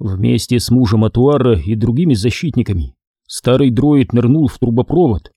Вместе с мужем Атуара и другими защитниками старый дроид нырнул в трубопровод.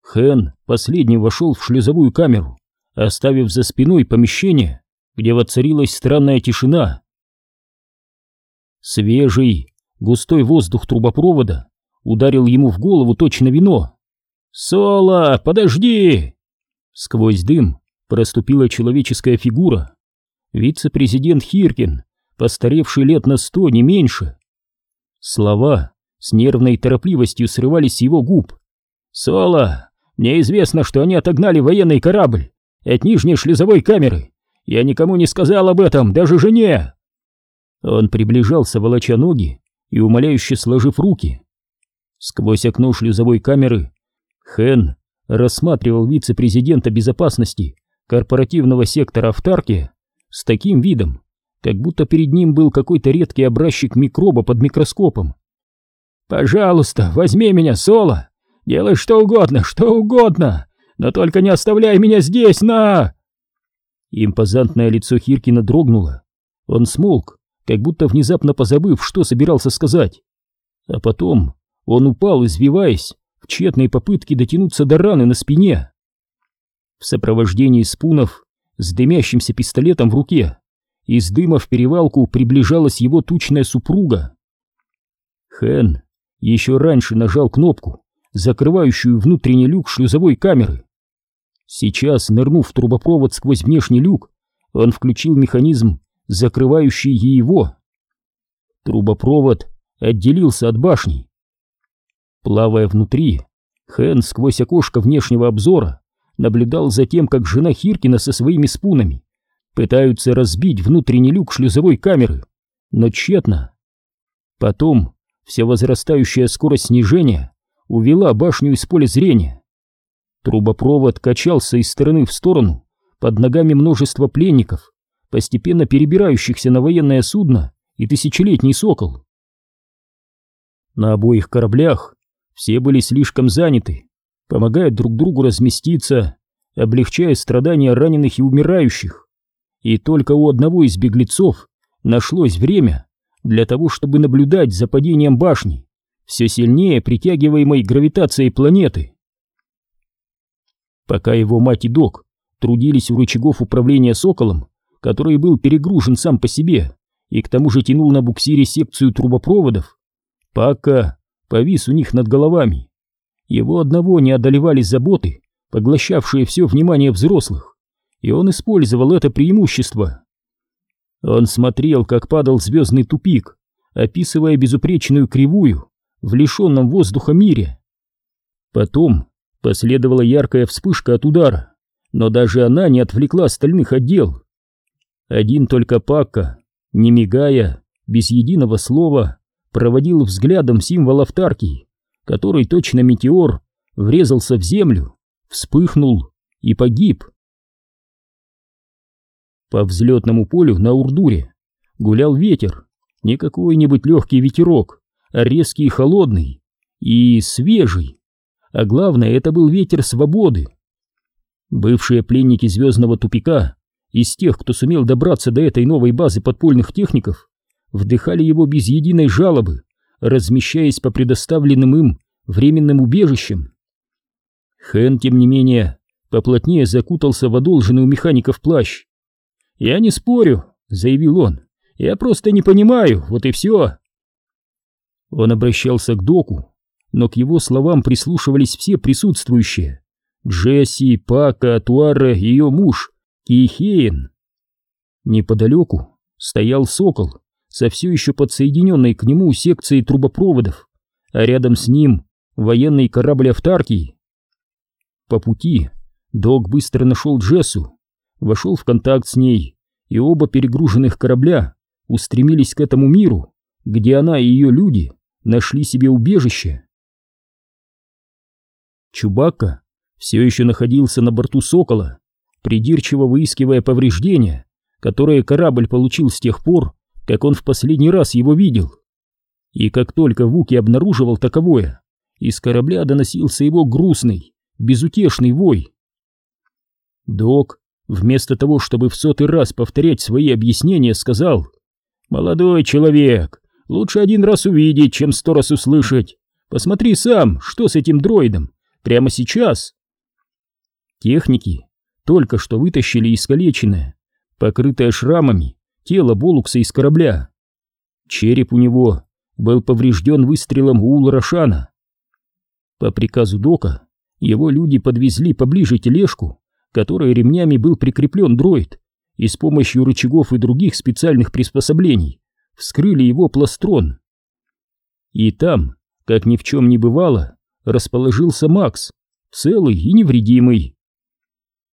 Хэн последним вошел в шлюзовую камеру, оставив за спиной помещение, где воцарилась странная тишина. Свежий, густой воздух трубопровода ударил ему в голову точно вино. «Соло, подожди!» Сквозь дым проступила человеческая фигура. Вице-президент Хиркин, постаревший лет на сто, не меньше. Слова с нервной торопливостью срывались с его губ. «Соло, мне известно, что они отогнали военный корабль от нижней шлюзовой камеры. Я никому не сказал об этом, даже жене!» Он приближался, волоча ноги и умоляюще сложив руки. Сквозь окно шлюзовой камеры Хэн рассматривал вице-президента безопасности корпоративного сектора Автаркия с таким видом, как будто перед ним был какой-то редкий образчик микроба под микроскопом. «Пожалуйста, возьми меня, Соло! Делай что угодно, что угодно, но только не оставляй меня здесь, на...» Импозантное лицо Хиркина дрогнуло. Он смолк, как будто внезапно позабыв, что собирался сказать. А потом он упал, извиваясь, в тщетной попытке дотянуться до раны на спине. В сопровождении спунов с дымящимся пистолетом в руке из дыма в перевалку приближалась его тучная супруга. Хэн еще раньше нажал кнопку, закрывающую внутренний люк шлюзовой камеры. Сейчас, нырнув трубопровод сквозь внешний люк, он включил механизм, закрывающий его. Трубопровод отделился от башни. Плавая внутри, Хэн сквозь окошко внешнего обзора наблюдал за тем, как жена Хиркина со своими спунами пытаются разбить внутренний люк шлюзовой камеры, но тщетно. Потом вся возрастающая скорость снижения увела башню из поля зрения. Трубопровод качался из стороны в сторону под ногами множества пленников, постепенно перебирающихся на военное судно и тысячелетний сокол. На обоих кораблях все были слишком заняты, помогая друг другу разместиться, облегчая страдания раненых и умирающих. И только у одного из беглецов нашлось время для того, чтобы наблюдать за падением башни, все сильнее притягиваемой гравитацией планеты. Пока его мать и док трудились у рычагов управления «Соколом», который был перегружен сам по себе и к тому же тянул на буксире секцию трубопроводов, Пака повис у них над головами. Его одного не одолевали заботы, поглощавшие все внимание взрослых, и он использовал это преимущество. Он смотрел, как падал звездный тупик, описывая безупречную кривую в лишенном воздуха мире. Потом последовала яркая вспышка от удара, но даже она не отвлекла остальных отдел. Один только Пакка, не мигая, без единого слова, проводил взглядом символ автарки, который точно метеор врезался в землю, вспыхнул и погиб. По взлетному полю на Урдуре гулял ветер, не какой-нибудь легкий ветерок, а резкий и холодный, и свежий. А главное, это был ветер свободы. Бывшие пленники звездного тупика, из тех, кто сумел добраться до этой новой базы подпольных техников, вдыхали его без единой жалобы, размещаясь по предоставленным им временным убежищам. Хэн, тем не менее, поплотнее закутался в одолженный у механиков плащ. «Я не спорю», — заявил он, — «я просто не понимаю, вот и все». Он обращался к доку, но к его словам прислушивались все присутствующие. Джесси, Пака, Туара и ее муж, Кихейн. Неподалеку стоял сокол, со все еще подсоединенной к нему секцией трубопроводов, а рядом с ним военный корабль Автаркии. По пути Док быстро нашел Джессу, вошел в контакт с ней, и оба перегруженных корабля устремились к этому миру, где она и ее люди нашли себе убежище. Чубакка все еще находился на борту Сокола, придирчиво выискивая повреждения, которые корабль получил с тех пор, как он в последний раз его видел. И как только Вуки обнаруживал таковое, из корабля доносился его грустный, безутешный вой. Док, вместо того, чтобы в сотый раз повторять свои объяснения, сказал, «Молодой человек, Лучше один раз увидеть, чем сто раз услышать. Посмотри сам, что с этим дроидом. Прямо сейчас. Техники только что вытащили искалеченное, покрытое шрамами, тело Болукса из корабля. Череп у него был поврежден выстрелом у Улрашана. По приказу Дока его люди подвезли поближе тележку, которой ремнями был прикреплен дроид, и с помощью рычагов и других специальных приспособлений вскрыли его пластрон. И там, как ни в чем не бывало, расположился Макс, целый и невредимый.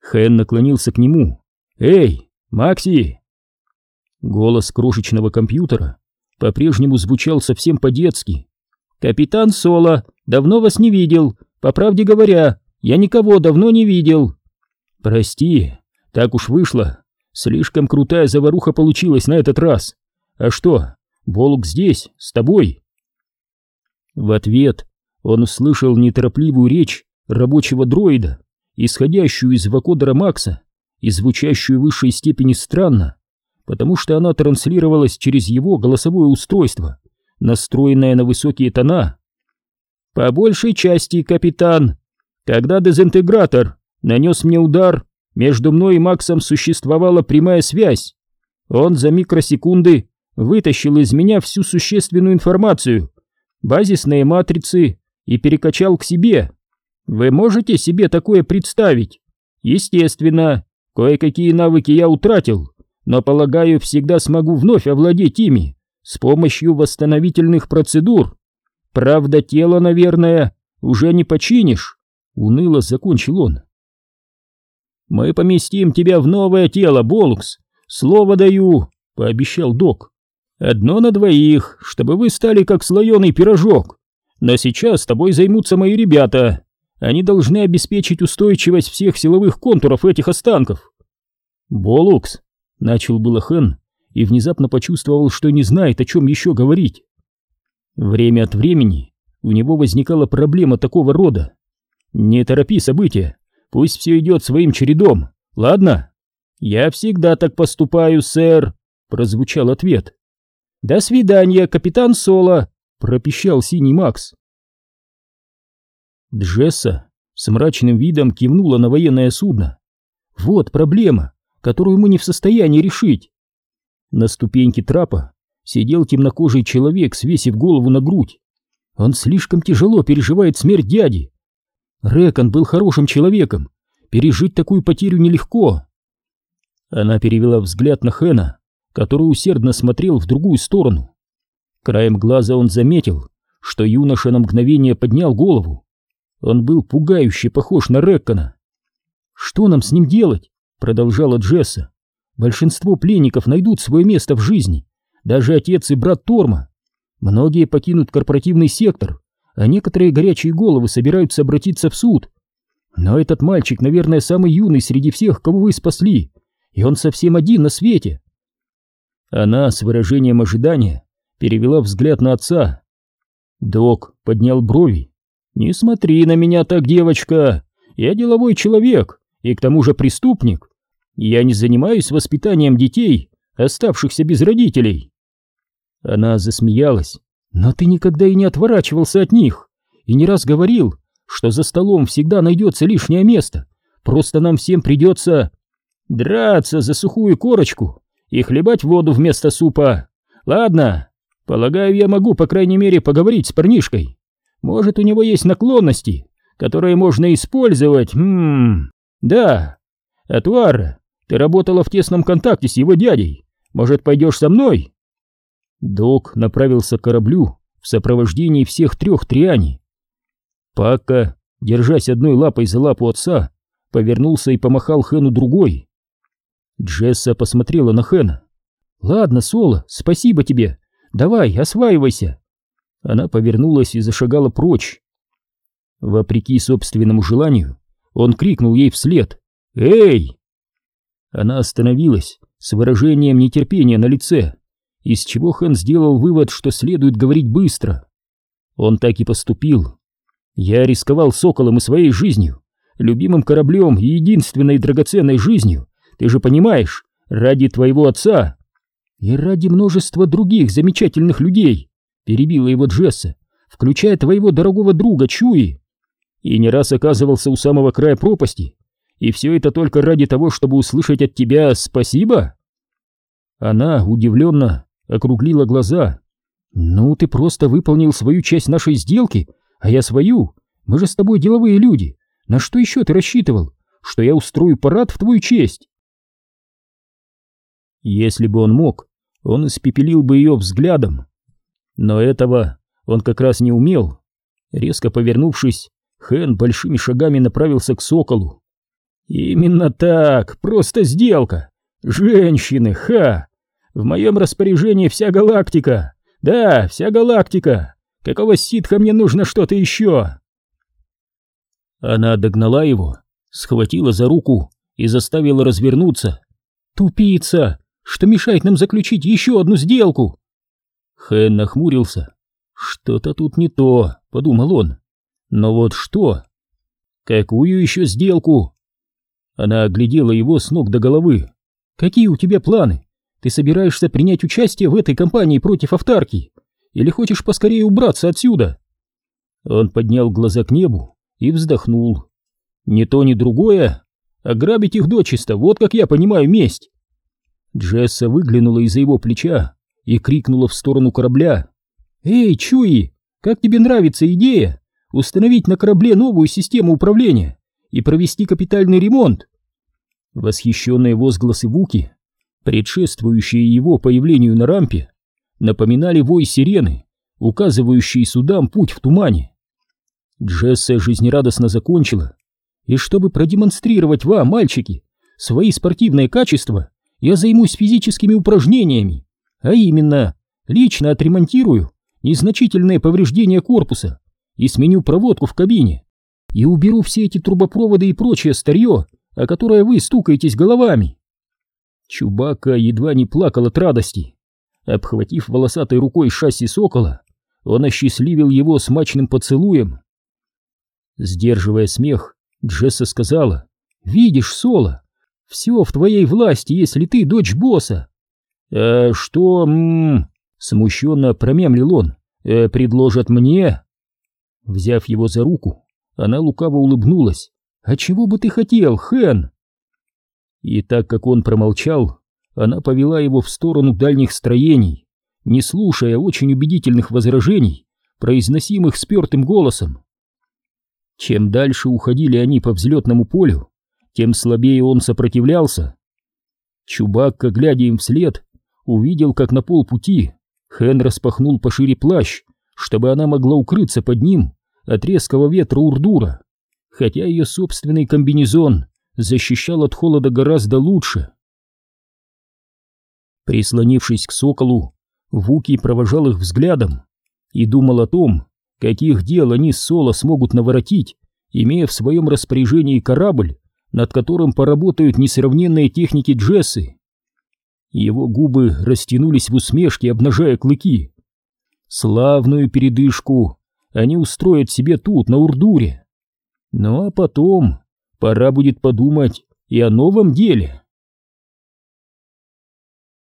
Хэн наклонился к нему. «Эй, Макси!» Голос крошечного компьютера по-прежнему звучал совсем по-детски. «Капитан Соло, давно вас не видел. По правде говоря, я никого давно не видел». «Прости, так уж вышло. Слишком крутая заваруха получилась на этот раз. А что, Болк здесь, с тобой?» В ответ он услышал неторопливую речь рабочего дроида, исходящую из вакодера Макса и звучащую в высшей степени странно, потому что она транслировалась через его голосовое устройство, настроенное на высокие тона. «По большей части, капитан, когда дезинтегратор нанес мне удар, между мной и Максом существовала прямая связь. Он за микросекунды вытащил из меня всю существенную информацию, базисные матрицы и перекачал к себе. Вы можете себе такое представить? Естественно, кое-какие навыки я утратил, но, полагаю, всегда смогу вновь овладеть ими с помощью восстановительных процедур. Правда, тело, наверное, уже не починишь, уныло закончил он. Мы поместим тебя в новое тело, Болкс. Слово даю, пообещал док. Одно на двоих, чтобы вы стали как слоеный пирожок. Но сейчас с тобой займутся мои ребята. Они должны обеспечить устойчивость всех силовых контуров этих останков. Болукс, начал было Хэн и внезапно почувствовал, что не знает, о чем еще говорить. Время от времени у него возникала проблема такого рода. Не торопи события, пусть все идет своим чередом, ладно? Я всегда так поступаю, сэр, прозвучал ответ. До свидания, капитан Соло, пропищал синий Макс. Джесса с мрачным видом кивнула на военное судно. Вот проблема, которую мы не в состоянии решить. На ступеньке трапа сидел темнокожий человек, свесив голову на грудь. Он слишком тяжело переживает смерть дяди. Рэкон был хорошим человеком, пережить такую потерю нелегко. Она перевела взгляд на Хэна, который усердно смотрел в другую сторону. Краем глаза он заметил, что юноша на мгновение поднял голову. Он был пугающе похож на Рэккона. «Что нам с ним делать?» — продолжала Джесса. «Большинство пленников найдут свое место в жизни, даже отец и брат Торма. Многие покинут корпоративный сектор, а некоторые горячие головы собираются обратиться в суд. Но этот мальчик, наверное, самый юный среди всех, кого вы спасли, и он совсем один на свете». Она с выражением ожидания перевела взгляд на отца. Док поднял брови. «Не смотри на меня так, девочка. Я деловой человек и к тому же преступник. Я не занимаюсь воспитанием детей, оставшихся без родителей». Она засмеялась. «Но ты никогда и не отворачивался от них, и не раз говорил, что за столом всегда найдется лишнее место. Просто нам всем придется драться за сухую корочку и хлебать воду вместо супа. Ладно, полагаю, я могу, по крайней мере, поговорить с парнишкой. Может, у него есть наклонности, которые можно использовать. Хм. Да. Атуара, ты работала в тесном контакте с его дядей. Может, пойдешь со мной? Док направился к кораблю в сопровождении всех трех триани. Пака, держась одной лапой за лапу отца, повернулся и помахал Хэну другой. Джесса посмотрела на Хэна. «Ладно, Соло, спасибо тебе. Давай, осваивайся. Она повернулась и зашагала прочь. Вопреки собственному желанию, он крикнул ей вслед «Эй!». Она остановилась с выражением нетерпения на лице, из чего Хэн сделал вывод, что следует говорить быстро. Он так и поступил. Я рисковал соколом и своей жизнью, любимым кораблем и единственной драгоценной жизнью, ты же понимаешь, ради твоего отца. «И ради множества других замечательных людей», — перебила его Джесса, «включая твоего дорогого друга Чуи. И не раз оказывался у самого края пропасти. И все это только ради того, чтобы услышать от тебя спасибо?» Она удивленно округлила глаза. «Ну, ты просто выполнил свою часть нашей сделки, а я свою. Мы же с тобой деловые люди. На что еще ты рассчитывал? Что я устрою парад в твою честь?» Если бы он мог, он испепелил бы ее взглядом. Но этого он как раз не умел. Резко повернувшись, Хэн большими шагами направился к соколу. «Именно так, просто сделка. Женщины, ха! В моем распоряжении вся галактика. Да, вся галактика. Какого ситха мне нужно что-то еще?» Она догнала его, схватила за руку и заставила развернуться. «Тупица! что мешает нам заключить еще одну сделку?» Хэн нахмурился. «Что-то тут не то», — подумал он. «Но вот что? Какую еще сделку?» Она оглядела его с ног до головы. «Какие у тебя планы? Ты собираешься принять участие в этой кампании против автарки? Или хочешь поскорее убраться отсюда?» Он поднял глаза к небу и вздохнул. «Ни то, ни другое. Ограбить их дочисто, вот как я понимаю месть. Джесса выглянула из-за его плеча и крикнула в сторону корабля. «Эй, Чуи, как тебе нравится идея установить на корабле новую систему управления и провести капитальный ремонт?» Восхищенные возгласы Вуки, предшествующие его появлению на рампе, напоминали вой сирены, указывающие судам путь в тумане. Джесса жизнерадостно закончила. «И чтобы продемонстрировать вам, мальчики, свои спортивные качества, я займусь физическими упражнениями, а именно, лично отремонтирую незначительные повреждения корпуса и сменю проводку в кабине, и уберу все эти трубопроводы и прочее старье, о которое вы стукаетесь головами. Чубака едва не плакал от радости. Обхватив волосатой рукой шасси сокола, он осчастливил его смачным поцелуем. Сдерживая смех, Джесса сказала, «Видишь, Соло, все в твоей власти, если ты дочь босса. «Э, что, м -м, смущенно промямлил он, э, предложат мне? Взяв его за руку, она лукаво улыбнулась. «А чего бы ты хотел, Хэн?» И так как он промолчал, она повела его в сторону дальних строений, не слушая очень убедительных возражений, произносимых спертым голосом. Чем дальше уходили они по взлетному полю, тем слабее он сопротивлялся. Чубакка, глядя им вслед, увидел, как на полпути Хэн распахнул пошире плащ, чтобы она могла укрыться под ним от резкого ветра урдура, хотя ее собственный комбинезон защищал от холода гораздо лучше. Прислонившись к соколу, Вуки провожал их взглядом и думал о том, каких дел они с Соло смогут наворотить, имея в своем распоряжении корабль, над которым поработают несравненные техники Джессы. Его губы растянулись в усмешке, обнажая клыки. Славную передышку они устроят себе тут, на Урдуре. Ну а потом пора будет подумать и о новом деле.